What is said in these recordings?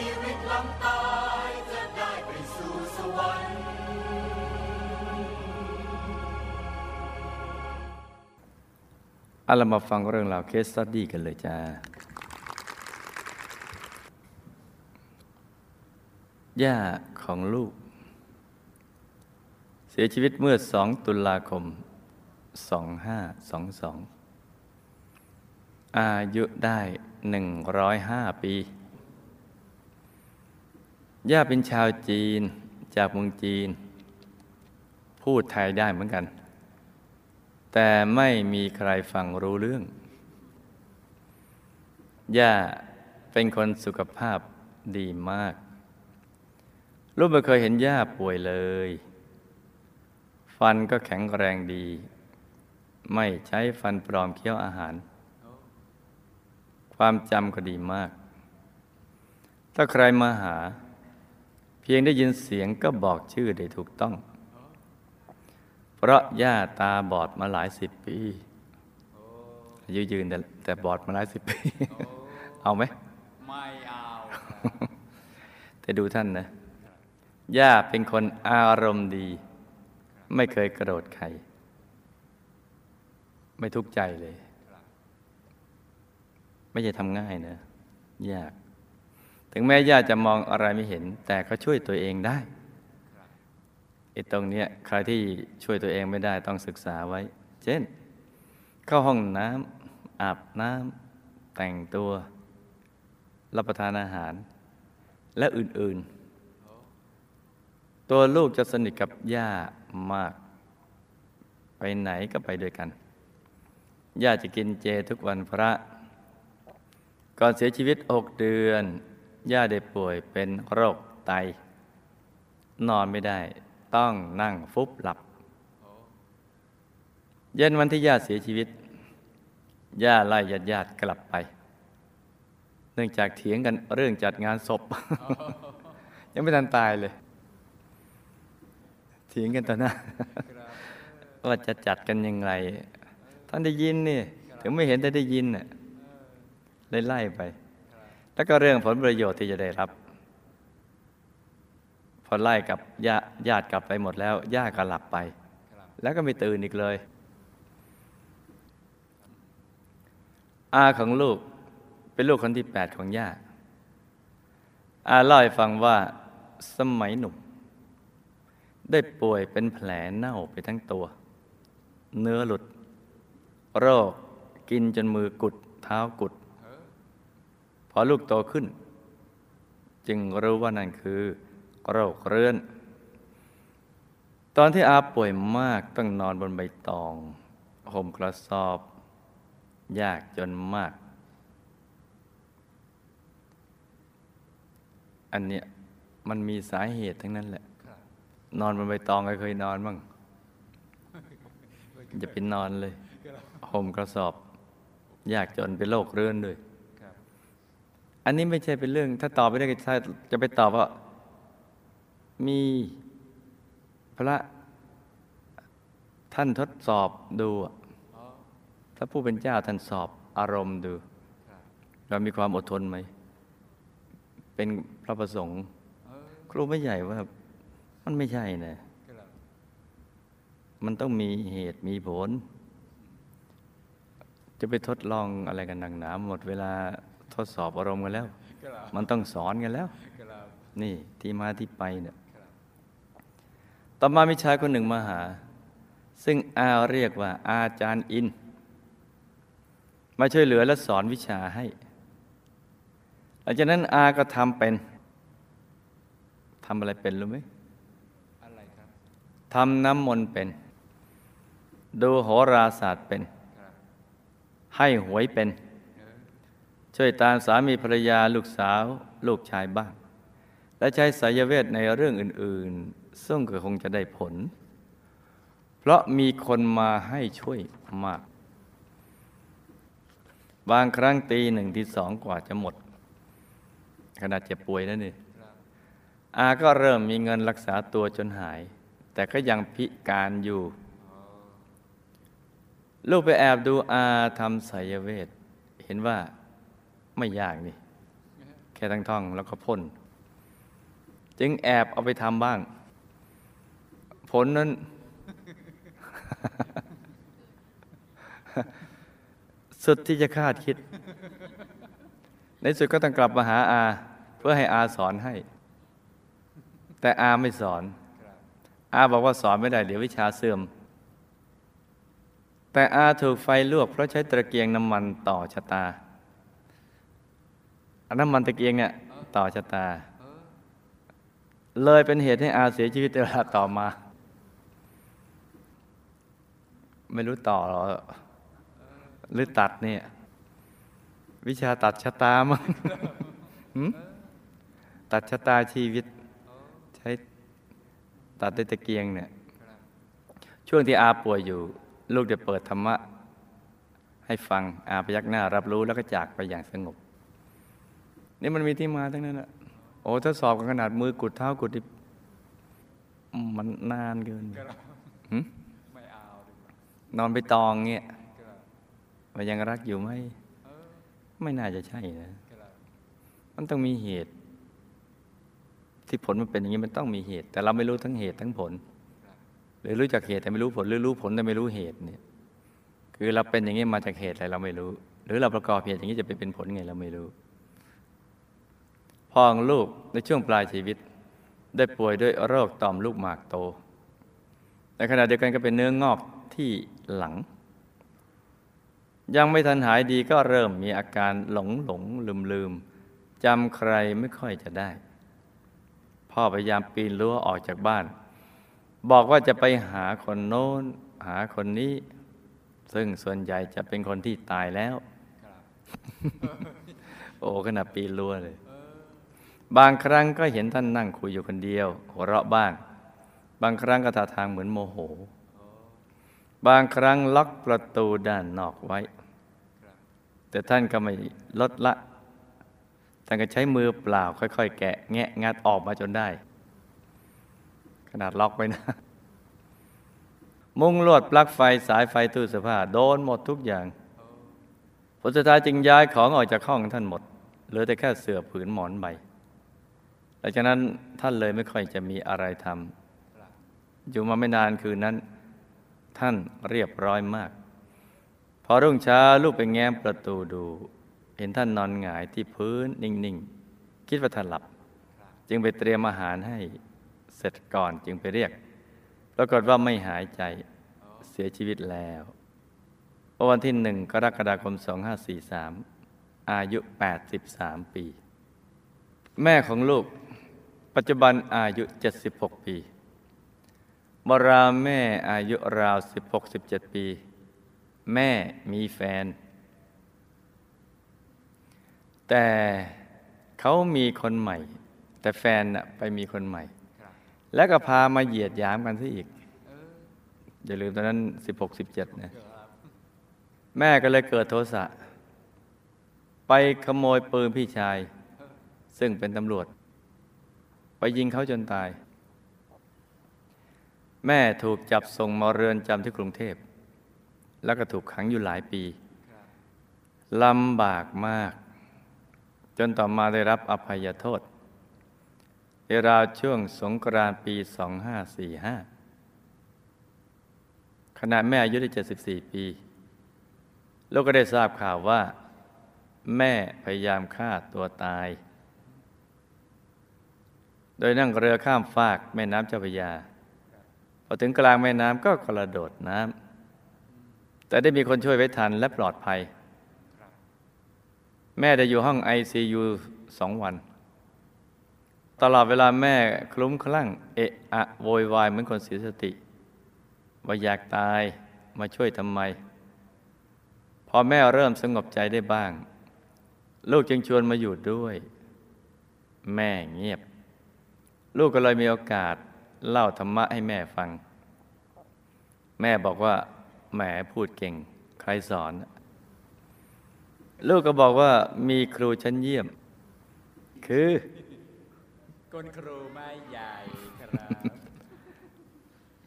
ชีวิตหลังตายจะได้ไปสู่สวรรค์ เอาเรามาฟังเรื่องราวเคสสตดี้กันเลยจ้า ย่าของลูก เสียชีวิตเมื่อ 2 ตุลาคม 2522 อายุได้ 105 ปี ย่าเป็นชาวจีนจากเมืองจีน พูดไทยได้เหมือนกัน แต่ไม่มีใครฟังรู้เรื่อง ย่าเป็นคนสุขภาพดีมาก ลูกไม่เคยเห็นย่าป่วยเลย ฟันก็แข็งแรงดี ไม่ใช้ฟันปลอมเคี้ยวอาหาร ความจำก็ดีมาก ถ้าใครมาหา พียงได้ยินเสียงก็บอกชื่อได้ถูกต้อง เพราะย่าตาบอดมาหลายสิบปีอายุยืนแต่แต่บอดมาหลายสิบปี เอาไหมไม่เอา แต่ดูท่านนะ ย่าเป็นคนอารมณ์ดี ไม่เคยกระโดดใคร ไม่ทุกข์ใจเลย ไม่ใช่ทำง่ายนะ ยาก ถึงแม้ย่าจะมองอะไรไม่เห็น แต่ก็ช่วยตัวเองได้ไอ้ตรงเนี้ยใครที่ช่วยตัวเองไม่ได้ต้องศึกษาไว้ เช่น เข้าห้องน้ำอาบน้ำแต่งตัว รับประทานอาหาร และอื่นๆ ตัวลูกจะสนิทกับย่ามาก ไปไหนก็ไปด้วยกัน ย่าจะกินเจทุกวันพระ ก่อนเสียชีวิตหกเดือน ย่าได้ป่วยเป็นโรคไต นอนไม่ได้ ต้องนั่งฟุบหลับ เย็นวันที่ย่าเสียชีวิต ย่าไล่ญาติญาติกลับไป เนื่องจากเถียงกันเรื่องจัดงานศพ ยังไม่ทันตายเลย เถียงกันต่อหน้าว่าจะจัดกันยังไงท่านได้ยินนี่ ถึงไม่เห็นแต่ได้ยินน่ะเลยไล่ไป แล้วก็เรื่องผลประโยชน์ที่จะได้รับ พอไล่กับญาญาติกลับไปหมดแล้วญาติก็หลับไป แล้วก็ไม่ตื่นอีกเลย อาของลูกเป็นลูกคนที่แปดของย่าอาเล่าให้ฟังว่าสมัยหนุ่ม ได้ป่วยเป็นแผลเน่าไปทั้งตัว เนื้อหลุด โรคกินจนมือกุด เท้ากุด พอลูกโตขึ้น จึงรู้ว่านั่นคือโรคเรื้อน ตอนที่อาป่วยมากต้องนอนบนใบตองห่มกระสอบ ยากจนมาก อันเนี้ยมันมีสาเหตุทั้งนั้นแหละ นอนบนใบตองเคยนอนบ้างจะเป็นนอนเลยห่มกระสอบ ยากจนเป็นโรคเรื้อนด้วย อันนี้ไม่ใช่เป็นเรื่อง ถ้าตอบไม่ได้ก็จะไปตอบว่า มีพระท่านทดสอบดูถ้าผู้เป็นเจ้าท่านสอบอารมณ์ดู เรามีความอดทนไหม เป็นพระประสงค์ ครูไม่ใหญ่ว่า มันไม่ใช่นะมันต้องมีเหตุมีผล จะไปทดลองอะไรกันหนักหนาหมดเวลา ดสอบอารมณ์กันแล้ว มันต้องสอนกันแล้ว นี่ที่มาที่ไปเนี่ยต่อมามีชายคนหนึ่งมาหา ซึ่งอาเรียกว่า อาจารย์อิน มาช่วยเหลือและสอนวิชาให้หลังจากนั้นอาก็ทำเป็นทำอะไรเป็นรู้ไหมอะไรครับทำน้ำมนต์เป็น ดูโหราศาสตร์เป็น ให้หวยเป็น ช่วยตามสามีภรรยาลูกสาว ลูกชายบ้าง และใช้สายเวทในเรื่องอื่น ๆ ซึ่งก็คงจะได้ผล เพราะมีคนมาให้ช่วยมาก บางครั้งตีหนึ่งที่สองกว่าจะหมด ขนาดเจ็บป่วยนั่นนี่อาก็เริ่มมีเงินรักษาตัวจนหาย แต่ก็ยังพิการอยู่ ลูกไปแอบดูอาทำสายเวท เห็นว่า ไม่ยากนี่ แค่ทั้งท่องแล้วก็พ่น จึงแอบเอาไปทำบ้าง ผลนั้น สุดที่จะคาดคิด ในสุดก็ต้องกลับมาหาอา เพื่อให้อาสอนให้ แต่อาไม่สอน อาบอกว่าสอนไม่ได้ เดี๋ยววิชาเสื่อมแต่อาถูกไฟลวกเพราะใช้ตะเกียงน้ำมันต่อชะตา อันน้ำมันตะเกียงเนี่ยต่อชะตา เลยเป็นเหตุให้อาเสียชีวิตเวลาต่อมา ไม่รู้ต่อหรอหรือตัดเนี่ย วิชาตัดชะตามั้งตัดชะตาชีวิต ใช้ตัดด้วยตะเกียงเนี่ย ช่วงที่อาป่วยอยู่ ลูกได้เปิดธรรมะให้ฟังอาพยักหน้ารับรู้แล้วก็จากไปอย่างสงบ นี่มันมีที่มาทั้งนั้นนะโอ้ถ้าสอบกันขนาดมือกุดเท้ากุดนี่มันนานเกินหึไม่เอาดีกว่านอนไปตองเงี้ยครับว่ายังรักอยู่ไหมเออไม่น่าจะใช่นะครับมันต้องมีเหตุ ที่ผลมันเป็นอย่างนี้มันต้องมีเหตุ แต่เราไม่รู้ทั้งเหตุทั้งผล หรือรู้จักเหตุแต่ไม่รู้ผล หรือรู้ผลแต่ไม่รู้เหตุเนี่ย คือเราเป็นอย่างนี้มาจากเหตุอะไรเราไม่รู้ หรือเราประกอบเหตุอย่างนี้จะไปเป็นผลไงเราไม่รู้ พ่อของลูกในช่วงปลายชีวิต ได้ป่วยด้วยโรคต่อมลูกหมากโต ในขณะเดียวกันก็เป็นเนื้องอกที่หลัง ยังไม่ทันหายดีก็เริ่มมีอาการหลงหลงลืมลืมจำใครไม่ค่อยจะได้ พ่อพยายามปีนรั้วออกจากบ้าน บอกว่าจะไปหาคนโน้น หาคนนี้ ซึ่งส่วนใหญ่จะเป็นคนที่ตายแล้วครับโอ้ขนาดปีนรั้วเลย บางครั้งก็เห็นท่านนั่งคุยอยู่คนเดียว หัวเราะบ้าง บางครั้งก็ท่าทางเหมือนโมโห บางครั้งล็อกประตูด้านนอกไว้ แต่ท่านก็ไม่ลดละ ท่านก็ใช้มือเปล่าค่อย ๆ แกะ แงะงัดออกมาจนได้ ขนาดล็อกไว้นะ มุ้งลวดปลั๊กไฟสายไฟตู้เสื้อผ้าโดนหมดทุกอย่างผลสุดท้ายจึงย้ายของออกจากห้องท่านหมดเหลือแต่แค่เสื่อผืนหมอนใบ หลังจากนั้นท่านเลยไม่ค่อยจะมีอะไรทำอยู่มาไม่นานคืนนั้น ท่านเรียบร้อยมาก พอรุ่งเช้าลูกไปแง้มประตูดู เห็นท่านนอนหงายที่พื้นนิ่งๆ คิดว่าท่านหลับ จึงไปเตรียมอาหารให้เสร็จก่อนจึงไปเรียก ปรากฏว่าไม่หายใจเสียชีวิตแล้ววันที่หนึ่งกรกฎาคม 2543 อายุ 83 ปี แม่ของลูก ปัจจุบันอายุ 76 ปีบราแม่อายุราว 16-17 ปี แม่มีแฟน แต่เขามีคนใหม่ แต่แฟนน่ะไปมีคนใหม่ครับแล้วก็พามาเหยียดหยามกันซะอีกเอออย่าลืมตอนนั้น 16-17 นะครับแม่ก็เลยเกิดโทสะ ไปขโมยปืนพี่ชาย ซึ่งเป็นตำรวจ ไปยิงเขาจนตาย แม่ถูกจับส่งมาเรือนจำที่กรุงเทพ แล้วก็ถูกขังอยู่หลายปีลำบากมาก จนต่อมาได้รับอภัยโทษในราวช่วงสงกรานต์ปี 2545 ขณะแม่อายุได้ 74 ปี ลูกก็ได้ทราบข่าวว่า แม่พยายามฆ่าตัวตาย โดยนั่งเรือข้ามฟากแม่น้ำเจ้าพระยาพอถึงกลางแม่น้ำก็กระโดดน้ำแต่ได้มีคนช่วยไว้ทันและปลอดภัย แม่ได้อยู่ห้อง ICU สองวัน ตลอดเวลาแม่คลุ้มคลั่ง เอะอะโวยวายเหมือนคนเสียสติ ว่าอยากตายมาช่วยทำไม พอแม่เริ่มสงบใจได้บ้าง ลูกจึงชวนมาอยู่ด้วย แม่เงียบ ลูกก็เลยมีโอกาสเล่าธรรมะให้แม่ฟัง แม่บอกว่าแหมพูดเก่ง ใครสอน ลูกก็บอกว่ามีครูชั้นเยี่ยม คือก้นครูไม่ใหญ่ครับ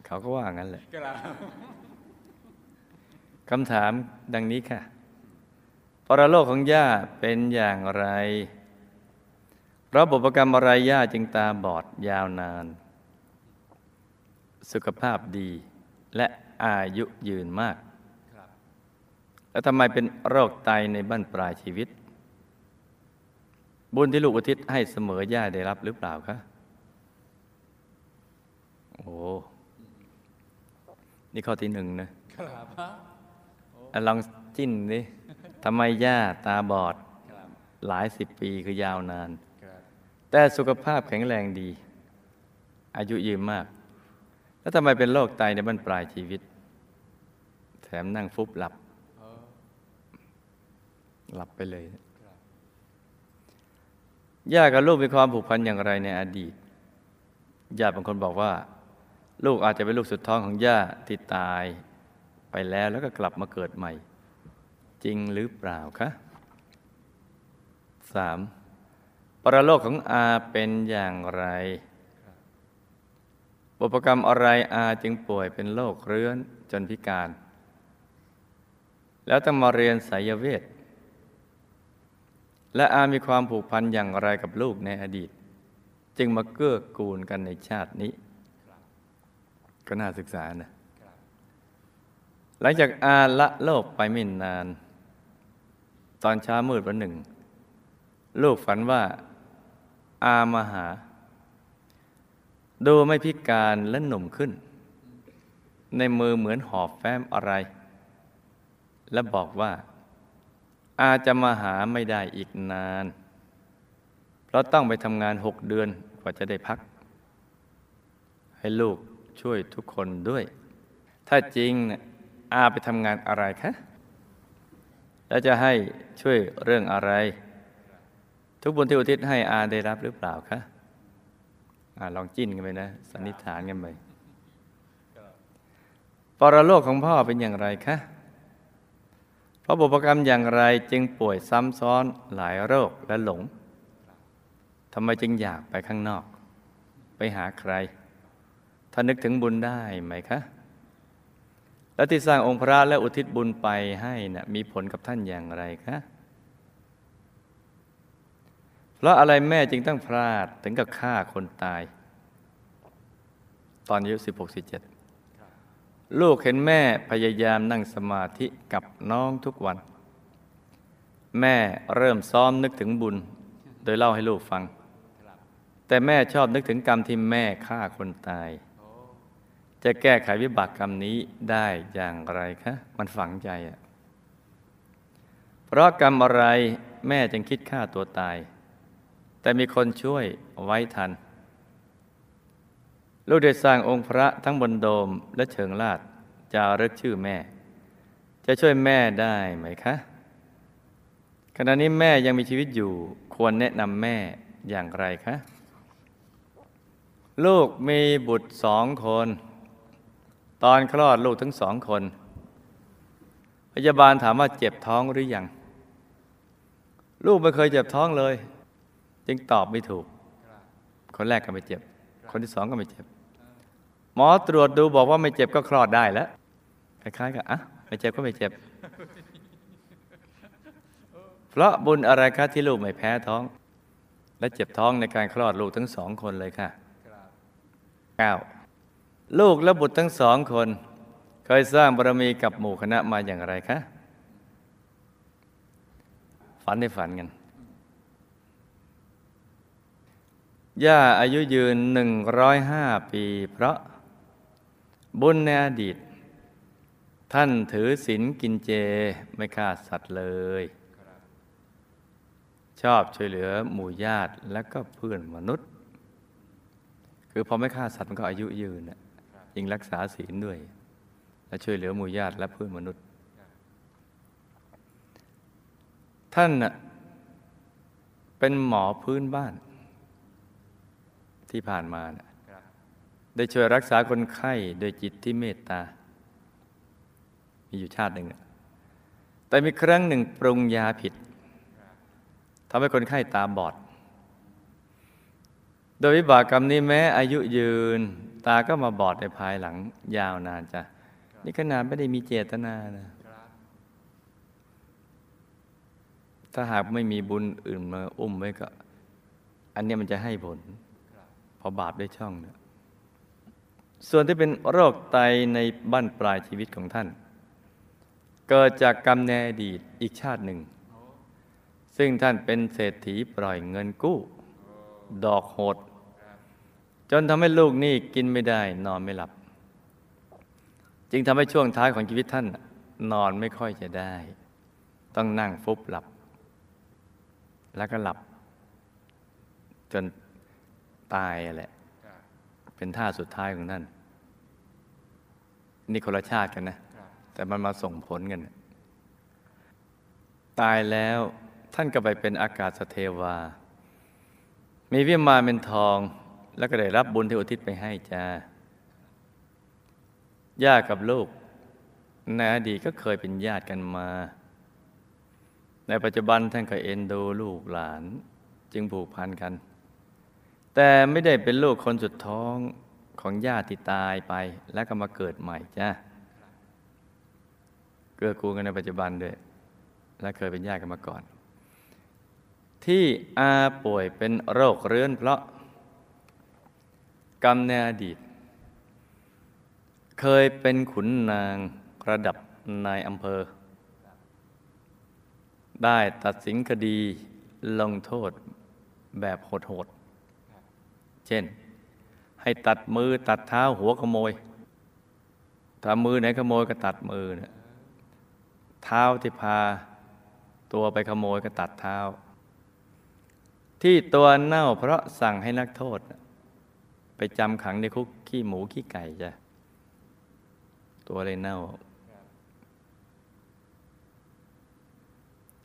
เขาก็ว่างั้นแหละครับคำถามดังนี้ค่ะ ปรโลกของย่าเป็นอย่างไร ราะบุพกรรมอะไรย่าจึงตาบอดยาวนาน สุขภาพดีและอายุยืนมากครับแล้วทำไมเป็นโรคไตในบั้นปลายชีวิต บุญที่ลูกอุทิศให้เสมอย่าได้รับหรือเปล่าคะ โอ้นี่ข้อที่หนึ่งนะครับอะลองจิ้นดิทำไมย่าตาบอดครับหลายสิบปีคือยาวนานครับ แต่สุขภาพแข็งแรงดี อายุยืนมาก แล้วทำไมเป็นโรคไตในบั้นปลายชีวิต แถมนั่งฟุบหลับ หลับไปเลยย่ากับลูกมีความผูกพันอย่างไรในอดีตญาติบางคนบอกว่า ลูกอาจจะเป็นลูกสุดท้องของย่าที่ตายไปแล้วแล้วก็กลับมาเกิดใหม่ จริงหรือเปล่าคะสาม ปรโลกของอาเป็นอย่างไรบุพกรรมอะไรอาจึงป่วยเป็นโรคเรื้อนจนพิการ แล้วต้องมาเรียนไสยเวท และอามีความผูกพันอย่างไรกับลูกในอดีต จึงมาเกื้อกูลกันในชาตินี้ ก็น่าศึกษานะ หลังจากอาละโลกไปไม่นาน ตอนเช้ามืดวันหนึ่ง ลูกฝันว่า อามาหา ดูไม่พิการและหนุ่มขึ้น ในมือเหมือนหอบแฟ้มอะไร และบอกว่า อาจะมาหาไม่ได้อีกนาน เพราะต้องไปทำงานหกเดือนกว่าจะได้พัก ให้ลูกช่วยทุกคนด้วย ถ้าจริงน่ะอาไปทำงานอะไรคะ แล้วจะให้ช่วยเรื่องอะไร ทุกบุญที่อุทิศให้อาได้รับหรือเปล่าคะอาลองจิ้นกันไปนะ สันนิษฐานกันไปปรโลกของพ่อเป็นอย่างไรคะเพราะบุพกรรมอย่างไรจึงป่วยซ้ำซ้อนหลายโรคและหลงทำไมจึงอยากไปข้างนอก ไปหาใคร ถ้านึกถึงบุญได้ไหมคะ และที่สร้างองค์พระและอุทิศบุญไปให้นะ่ะมีผลกับท่านอย่างไรคะ เพราะอะไรแม่จึงต้องพลาดถึงกับฆ่าคนตาย ตอนอายุสิบหกสิบเจ็ดลูกเห็นแม่พยายามนั่งสมาธิกับน้องทุกวัน แม่เริ่มซ้อมนึกถึงบุญ โดยเล่าให้ลูกฟัง แต่แม่ชอบนึกถึงกรรมที่แม่ฆ่าคนตาย จะแก้ไขวิบากกรรมนี้ได้อย่างไรคะ มันฝังใจอะเพราะกรรมอะไรแม่จึงคิดฆ่าตัวตาย แต่มีคนช่วยไว้ทัน ลูกได้สร้างองค์พระทั้งบนโดมและเชิงลาดจะรึกชื่อแม่ จะช่วยแม่ได้ไหมคะ ขณะนี้แม่ยังมีชีวิตอยู่ควรแนะนำแม่อย่างไรคะ ลูกมีบุตรสองคน ตอนคลอดลูกทั้งสองคน พยาบาลถามว่าเจ็บท้องหรือยัง ลูกไม่เคยเจ็บท้องเลย จึงตอบไม่ถูกครับคนแรกก็ไม่เจ็บ คนที่สองก็ไม่เจ็บ หมอตรวจดูบอกว่าไม่เจ็บก็คลอดได้แล้วคล้ายๆกับอะไม่เจ็บก็ไม่เจ็บ เพราะบุญอะไรคะที่ลูกไม่แพ้ท้อง และเจ็บท้องในการคลอดลูกทั้งสองคนเลยค่ะครับเก้าลูกและบุตรทั้งสองคน เคยสร้างบารมีกับหมู่คณะมาอย่างไรคะ ฝันในฝันกัน ย่าอายุยืนหนึ่งร้อยห้าปี เพราะบุญในอดีต ท่านถือศีลกินเจไม่ฆ่าสัตว์เลย ชอบช่วยเหลือหมู่ญาติและก็เพื่อนมนุษย์ คือพอไม่ฆ่าสัตว์มันก็อายุยืนยิงรักษาศีลด้วย และช่วยเหลือหมู่ญาติและเพื่อนมนุษย์ ท่านเป็นหมอพื้นบ้าน ที่ผ่านมาน่ะครับได้ช่วยรักษาคนไข้โดยจิตที่เมตตา มีอยู่ชาติหนึ่งน่ะแต่มีครั้งหนึ่งปรุงยาผิดทำให้คนไข้ตาบอด โดยวิบากกรรมนี้แม้อายุยืน ตาก็มาบอดในภายหลังยาวนานจ้ะ นี่ขนาดไม่ได้มีเจตนานะครับถ้าหากไม่มีบุญอื่นมาอุ้มไว้ก็ อันเนี้ยมันจะให้ผล พอบาปได้ช่องเนี่ยส่วนที่เป็นโรคไตในบั้นปลายชีวิตของท่าน เกิดจากกรรมในอดีตอีกชาติหนึ่ง ซึ่งท่านเป็นเศรษฐีปล่อยเงินกู้ ดอกโหด จนทำให้ลูกหนี้กินไม่ได้นอนไม่หลับ จึงทำให้ช่วงท้ายของชีวิตท่านนอนไม่ค่อยจะได้ ต้องนั่งฟุบหลับ แล้วก็หลับ จน ตายแหละ เป็นท่าสุดท้ายของท่าน นี่คนละชาติกันนะ แต่มันมาส่งผลกัน ตายแล้วท่านก็ไปเป็นอากาศสเทวา มีวิมานเป็นทอง แล้วก็ได้รับบุญที่อุทิศไปให้จ้า ย่ากับลูกในอดีตก็เคยเป็นญาติกันมา ในปัจจุบันท่านก็เอ็นดูลูกหลาน จึงผูกพันกัน แต่ไม่ได้เป็นลูกคนสุดท้องของญาติที่ตายไปแล้วก็มาเกิดใหม่จ้าเกื้อกูลกันในปัจจุบันด้วย และเคยเป็นญาติกันมาก่อน ที่อาป่วยเป็นโรคเรื้อนเพราะกรรมในอดีต เคยเป็นขุนนางระดับนายอำเภอ ได้ตัดสินคดีลงโทษแบบโหดๆ เช่น ให้ตัดมือตัดเท้าหัวขโมยถ้ามือไหนขโมยก็ตัดมือนะเท้าที่พา ตัวไปขโมยก็ตัดเท้า ที่ตัวเน่าเพราะสั่งให้นักโทษ ไปจำขังในคุกขี้หมูขี้ไก่จ้ะตัวเลยเน่า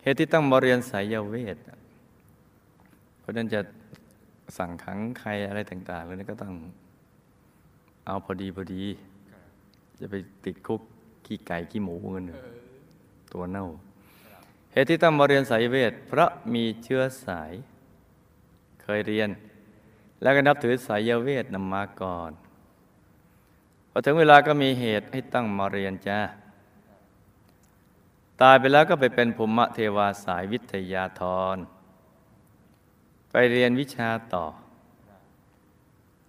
เหตุที่ต้องมาเรียนสายเวทเพราะนั้นจะ สั่งขังใครอะไรต่างๆเลยนี่ก็ต้องเอาพอดีพอดี จะไปติดคุกขี้ไก่ขี้หมูเงินตัวเน่าเหตุที่ต้องมาเรียนสายเวท เพราะมีเชื้อสาย เคยเรียน แล้วก็นับถือสายเวทนำมาก่อนพอถึงเวลาก็มีเหตุให้ตั้งมาเรียนจ้าตายไปแล้วก็ไปเป็นภูมิเทวาสายวิทยาธร ไปเรียนวิชาต่อ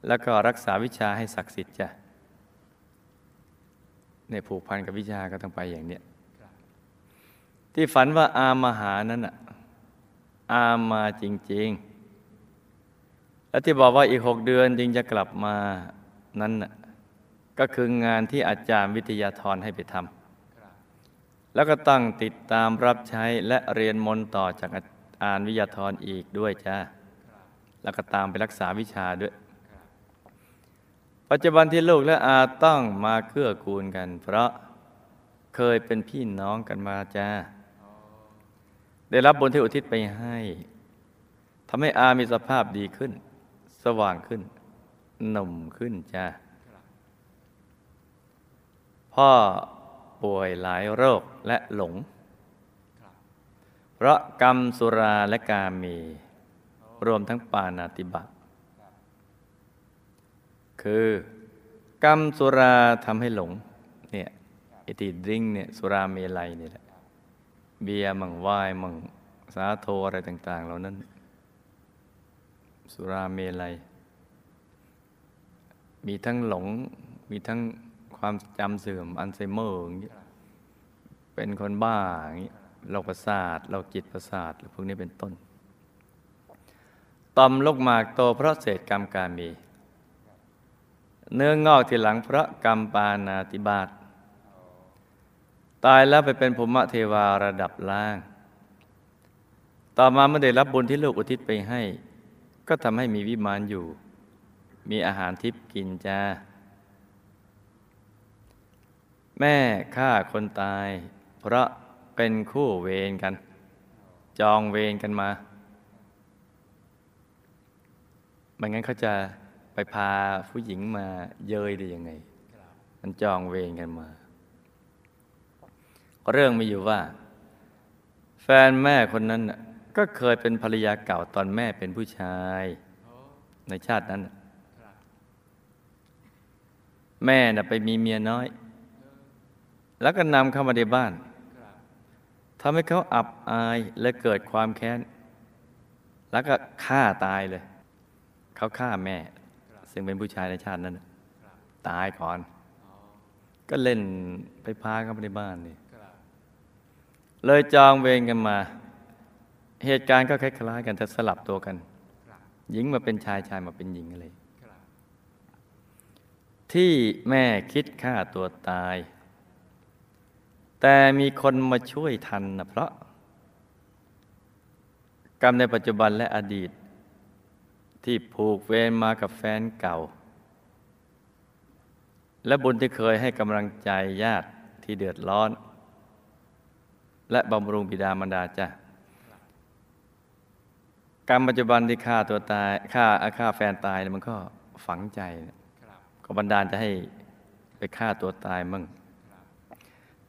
แล้วก็รักษาวิชาให้ศักดิ์สิทธิ์จ้ะในผูกพันกับวิชาก็ต้องไปอย่างเนี้ยที่ฝันว่าอามาหานั้นอะอามาจริง ๆ และที่บอกว่าอีกหกเดือนจึงจะกลับมานั้นน่ะก็คืองานที่อาจารย์วิทยาธรให้ไปทำแล้วก็ตั้งติดตามรับใช้และเรียนมนต์ต่อจากอา จารย์วิทยาธรอีกด้วยจ้าแล้วก็ตามไปรักษาวิชาด้วย ปัจจุบันที่ลูกและอาต้องมาเกื้อกูลกัน เพราะเคยเป็นพี่น้องกันมาจ้าได้รับบุญที่อุทิศไปให้ทำให้อามีสภาพดีขึ้น สว่างขึ้นหนุ่มขึ้นจ้าพ่อป่วยหลายโรคและหลง เพราะกรรมสุราและกาเมรวมทั้งปานาติบาตคือกรรมสุราทำให้หลงเนี่ยไอติดริงเนี่ยสุราเมลัยนี่แหละ เบียร์มั่งวายมั่งสาโทอะไรต่าง ๆ เหล่านั้น สุราเมลัย มีทั้งหลงมีทั้งความจำเสื่อมอัลไซเมอร์อย่างเงี้ยเป็นคนบ้าอย่างเงี้ย โรคประสาทโรคจิตประสาทพวกนี้เป็นต้นต่อมลูกหมากโตเพราะเศษกรรมการมี เนื้องอกทีหลังเพราะกรรมปานาติบาตตายแล้วไปเป็นภูมิเทวาระดับล่าง ต่อมาเมื่อได้รับบุญที่ลูกอุทิศไปให้ ก็ทำให้มีวิมานอยู่ มีอาหารทิพย์กินจ้า แม่ฆ่าคนตาย เพราะ เป็นคู่เวรกัน จองเวรกันมาไม่งั้นเขาจะไปพาผู้หญิงมาเยยได้ยังไง มันจองเวรกันมา เรื่องมีอยู่ว่า แฟนแม่คนนั้นก็เคยเป็นภรรยาเก่าตอนแม่เป็นผู้ชายในชาตินั้น แม่น่ะไปมีเมียน้อย แล้วก็นำเข้ามาในบ้าน ทำให้เขาอับอายและเกิดความแค้น แล้วก็ฆ่าตายเลย เขาฆ่าแม่ ซึ่งเป็นผู้ชายในชาตินั้น ตายก่อน ก็เล่นไปพาเขาไปในบ้านนี่เลยจองเวรกันมา เหตุการณ์ก็คล้ายๆกันแต่สลับตัวกัน หญิงมาเป็นชายชายมาเป็นหญิงอะไรที่แม่คิดฆ่าตัวตาย แต่มีคนมาช่วยทันนะเพราะ กรรมในปัจจุบันและอดีต ที่ผูกเวรมากับแฟนเก่า และบุญที่เคยให้กำลังใจญาติที่เดือดร้อน และบำรุงบิดามารดาจ้ะกรรมปัจจุบันที่ฆ่าตัวตายฆ่าฆ่าแฟนตายเนี่ยมันก็ฝังใจเนี่ยครับก็บันดาลจะให้ไปฆ่าตัวตายมั่ง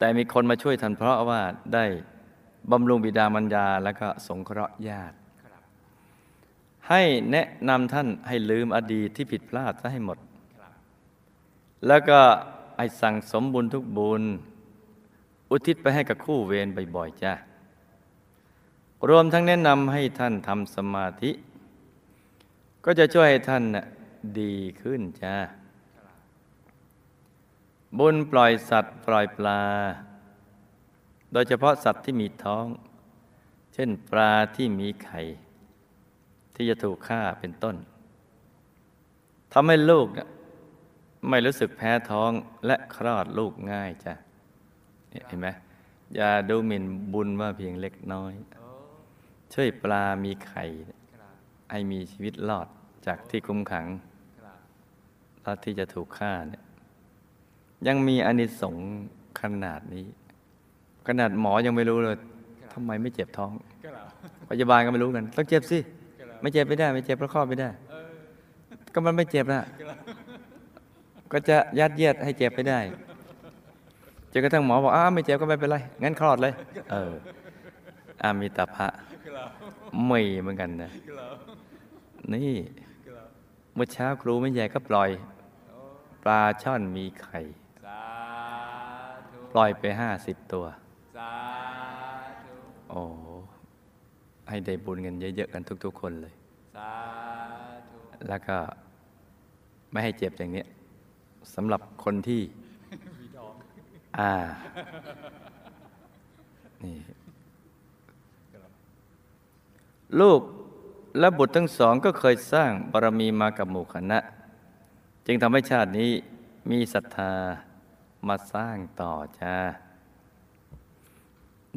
แต่มีคนมาช่วยทันเพราะว่าได้บำรุงบิดามารดาแล้วก็สงเคราะห์ญาติครับให้แนะนำท่านให้ลืมอดีตที่ผิดพลาดซะให้หมดครับแล้วก็ไอ้สั่งสมบุญทุกบุญ อุทิศไปให้กับคู่เวรบ่อยๆจ้ะรวมทั้งแนะนำให้ท่านทำสมาธิ ก็จะช่วยให้ท่านน่ะดีขึ้นจ้ะ บุญปล่อยสัตว์ปล่อยปลา โดยเฉพาะสัตว์ที่มีท้อง เช่นปลาที่มีไข่ ที่จะถูกฆ่าเป็นต้นทำให้ลูกนะไม่รู้สึกแพ้ท้องและคลอดลูกง่ายจ้ะเห็นไหมอย่าดูหมิ่นบุญว่าเพียงเล็กน้อย ช่วยปลามีไข่ ให้มีชีวิตรอดจากที่คุ้มขังรับแล้วที่จะถูกฆ่าเนี่ย ยังมีอานิสงส์ขนาดนี้ ขนาดหมอยังไม่รู้เลยทำไมไม่เจ็บท้องครับพยาบาลก็ไม่รู้กันต้องเจ็บสิครับไม่เจ็บไม่ได้ ไม่เจ็บเพราะคลอดไม่ได้เออก็มันไม่เจ็บนะก็จะยัดเยียดให้เจ็บไปได้จนกระทั่งหมอบอกอ้าวไม่เจ็บก็ไม่เป็นไรงั้นคลอดเลย เอออามีตาพระครับไม่เหมือนกันนะครับนี่ครับเมื่อเช้าครูไม่ใหญ่ก็ปล่อยโอ้ปลาช่อนมีไข่สาธุ ปล่อยไปห้าสิบตัวสาธุโอ้โหให้ได้บุญกันเยอะ ๆ กันทุก ๆ คนเลยสาธุแล้วก็ไม่ให้เจ็บอย่างเนี้ยสำหรับคนที่มีดอกอ่า นี่ครับลูกและบุตรทั้งสองก็เคยสร้างบารมีมากับหมู่คณะ จึงทำให้ชาตินี้มีศรัทธา มาสร้างต่อจ้า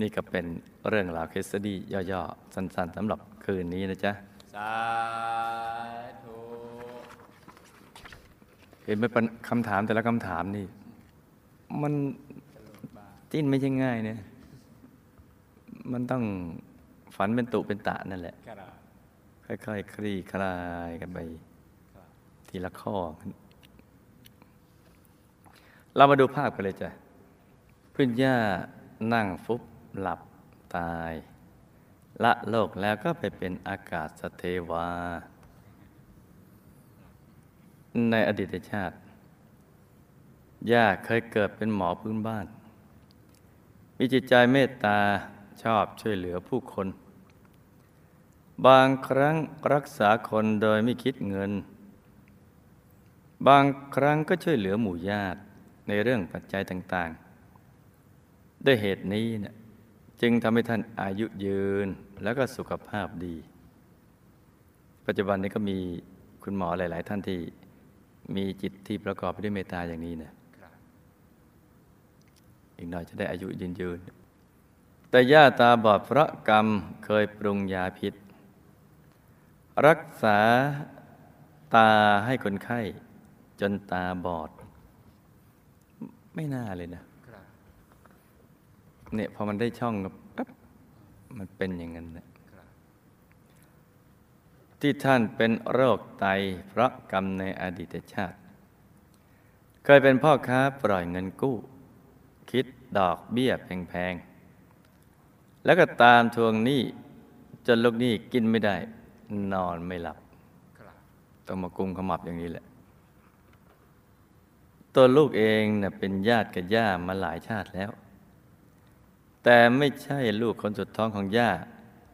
นี่ก็เป็นเรื่องราวเคสตดี้ย่อๆ สั้นๆสำหรับคืนนี้นะจ๊ะ สาธุเห็นไหมเป็นคำถามแต่ละคำถามนี่ มันจิ้นไม่ใช่ง่ายเนี่ย มันต้องฝันเป็นตุเป็นตะนั่นแหละครับค่อยๆคลี่คลายกันไปครับทีละข้อ เรามาดูภาพกันเลยจ้ะพื้นย่านั่งฟุบหลับตาย ละโลกแล้วก็ไปเป็นอากาศสเทวา ในอดีตชาติ ย่าเคยเกิดเป็นหมอพื้นบ้าน มีจิตใจเมตตาชอบช่วยเหลือผู้คน บางครั้งรักษาคนโดยไม่คิดเงิน บางครั้งก็ช่วยเหลือหมู่ญาติ ในเรื่องปัจจัยต่างๆ ด้วยเหตุนี้เนี่ยจึงทำให้ท่านอายุยืนแล้วก็สุขภาพดี ปัจจุบันนี้ก็มีคุณหมอหลาย ๆ ท่านที่มีจิตที่ประกอบไปด้วยเมตตาอย่างนี้นะครับอีกหน่อยจะได้อายุยืนยืน แต่ย่าตาบอดเพราะกรรมเคยปรุงยาพิษ รักษาตาให้คนไข้ จนตาบอด ไม่น่าเลยนะครับเนี่ยพอมันได้ช่องก็ปั๊บมันเป็นอย่างนั้นนะครับที่ท่านเป็นโรคไตเพราะกรรมในอดีตชาติ เคยเป็นพ่อค้าปล่อยเงินกู้ คิดดอกเบี้ยแพงๆ แล้วก็ตามทวงหนี้จนลูกหนี้กินไม่ได้ นอนไม่หลับครับต้องมากุมขมับอย่างนี้แหละ ตัวลูกเองเน่ะเป็นญาติกับย่ามาหลายชาติแล้ว แต่ไม่ใช่ลูกคนสุดท้องของย่า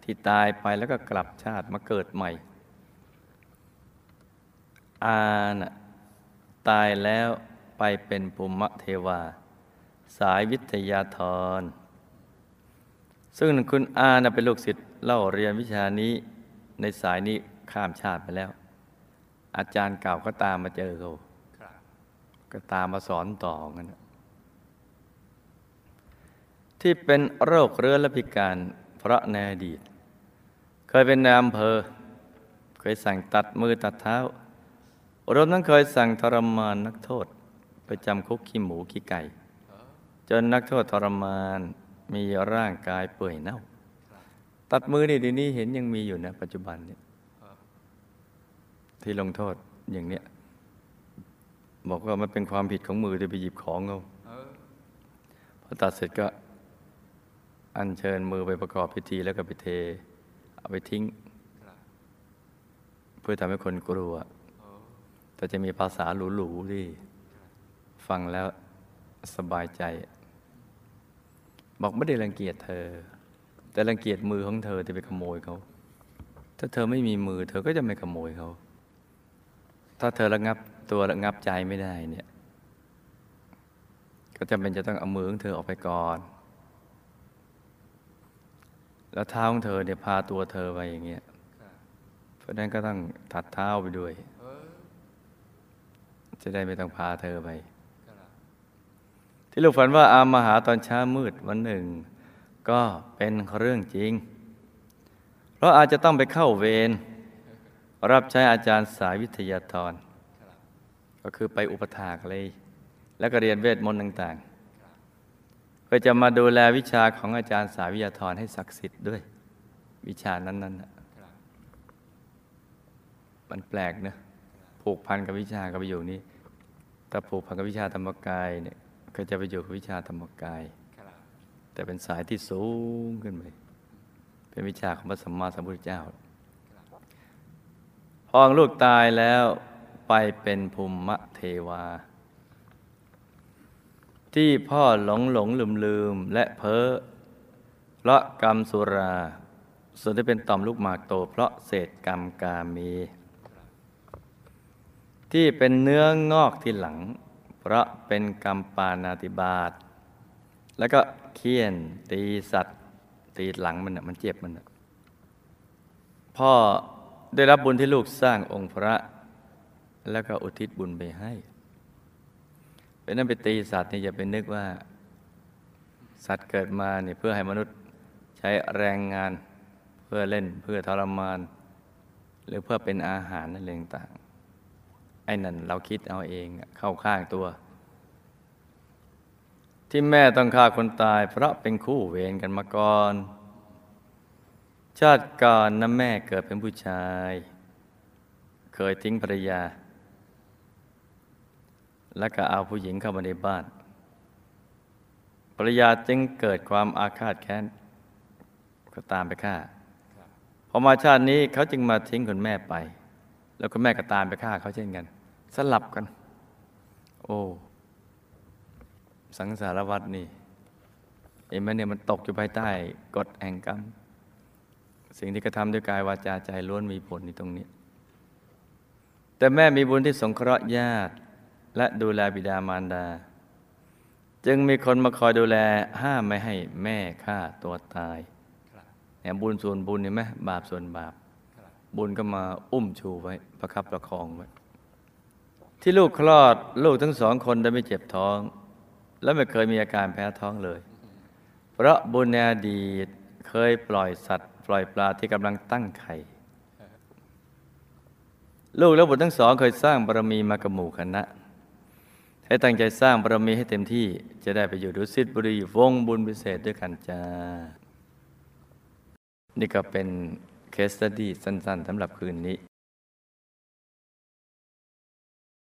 ที่ตายไปแล้วก็กลับชาติมาเกิดใหม่ อาน่ะตายแล้วไปเป็นภูมิเทวา สายวิทยาธร ซึ่งคุณอาน่ะเป็นลูกศิษย์เล่าเรียนวิชานี้ในสายนี้ข้ามชาติไปแล้ว อาจารย์เก่าก็ตามมาเจอเขา ก็ตามมาสอนต่อกันที่เป็นโรคเรื้อนและพิการเพราะในอดีต เคยเป็นนายอำเภอ เคยสั่งตัดมือตัดเท้ารวมทั้งเคยสั่งทรมานนักโทษไปจำคุกขี้หมูขี้ไก่ จนนักโทษทรมานมีร่างกายเปื่อยเน่า ตัดมือนี่เดียวนี้เห็นยังมีอยู่นะปัจจุบันเนี่ยที่ลงโทษอย่างเนี้ย บอกว่ามันเป็นความผิดของมือที่ไปหยิบของเขาเออพอตัดเสร็จก็ อัญเชิญมือไปประกอบพิธีแล้วก็ไปเท เอาไปทิ้งครับเพื่อทำให้คนกลัวโอ้แต่จะมีภาษาหรูๆที่ ฟังแล้วสบายใจ บอกไม่ได้รังเกียจเธอ แต่รังเกียจมือของเธอที่ไปขโมยเขาถ้าเธอไม่มีมือ เธอก็จะไม่ขโมยเขา ถ้าเธอระงับ ตัวระงับใจไม่ได้เนี่ย ก็จำเป็นจะต้องเอามือของเธอออกไปก่อน แล้วเท้าของเธอเนี่ยพาตัวเธอไปอย่างเงี้ย เพราะนั้นก็ต้องตัดเท้าไปด้วย จะได้ไม่ต้องพาเธอไป ที่ลูกฝันว่าอามมาหาตอนเช้ามืดวันหนึ่ง ก็เป็นเรื่องจริง เพราะอาจจะต้องไปเข้าเวรรับใช้อาจารย์สายวิทยาธร ก็คือไปอุปถากเลย แล้วก็เรียนเวทมนต์ต่างๆ เพื่อจะมาดูแลวิชาของอาจารย์สายวิทยาธรให้ศักดิ์สิทธิ์ด้วย วิชานั้นๆมันแปลกเนะผูกพันกับวิชากับประโยคนี้ถ้าผูกพันกับวิชาธรรมกายเนี่ยก็จะไปอยู่กับวิชาธรรมกาย แต่เป็นสายที่สูงขึ้นไปเป็นวิชาของพระสัมมาสัมพุทธเจ้าพอลูกตายแล้ว ไปเป็นภูมิเทวา ที่พ่อหลงหลงลืมลืมและเพ้อเพราะกรรมสุรา ส่วนที่เป็นต่อมลูกหมากโต เพราะเศษกรรมกามี ที่เป็นเนื้องอกที่หลัง เพราะเป็นกรรมปานาติบาตแล้วก็เคี่ยนตีสัตว์ ตีหลังมันน่มันเจ็บมันน่พ่อได้รับบุญที่ลูกสร้างองค์พระ แล้วก็อุทิศบุญไปให้เป็นนั้นไปตีสัตว์นี่อย่าไปนึกว่า สัตว์เกิดมาเนี่ยเพื่อให้มนุษย์ใช้แรงงานเพื่อเล่นเพื่อทรมาน หรือเพื่อเป็นอาหารนั่นเองต่างไอ้นั่นเราคิดเอาเองอะเข้าข้างตัว ที่แม่ต้องฆ่าคนตาย เพราะเป็นคู่เวรกันมาก่อน ชาติก่อนนะแม่เกิดเป็นผู้ชาย เคยทิ้งภรรยา แล้วก็เอาผู้หญิงเข้ามาในบ้านภรรยาจึงเกิดความอาฆาตแค้น ก็ตามไปฆ่าพอมาชาตินี้เขาจึงมาทิ้งคุณแม่ไป แล้วคุณแม่ก็ตามไปฆ่าเขาเช่นกัน สลับกัน โอ้ สังสารวัตรนี่เห็มเนี่ยมันตกอยู่ภายใต้กฎแห่งกรรม สิ่งที่กระทำด้วยกายวาจาใจล้วนมีผลในตรงนี้ แต่แม่มีบุญที่สงเคราะห์ญาติ และดูแลบิดามารดา จึงมีคนมาคอยดูแลห้ามไม่ให้แม่ฆ่าตัวตายเนี่ยบุญส่วนบุญเห็นไหมบาปส่วนบาปบบุญก็มาอุ้มชูไว้ประคับประคองไว้ ที่ลูกคลอดลูกทั้งสองคนได้ไม่เจ็บท้อง และไม่เคยมีอาการแพ้ท้องเลย เพราะบุญในอดีตเคยปล่อยสัตว์ ปล่อยปลาที่กำลังตั้งไข่ลูกและบุตรทั้งสองเคยสร้างบารมีมากับหมู่คณะ ให้ตั้งใจสร้างบารมีให้เต็มที่จะได้ไปอยู่ดุสิตบุรีวงบุญพิเศษด้วยกันจ้า นี่ก็เป็นเคสตดี้สั้น ๆสำหรับคืนนี้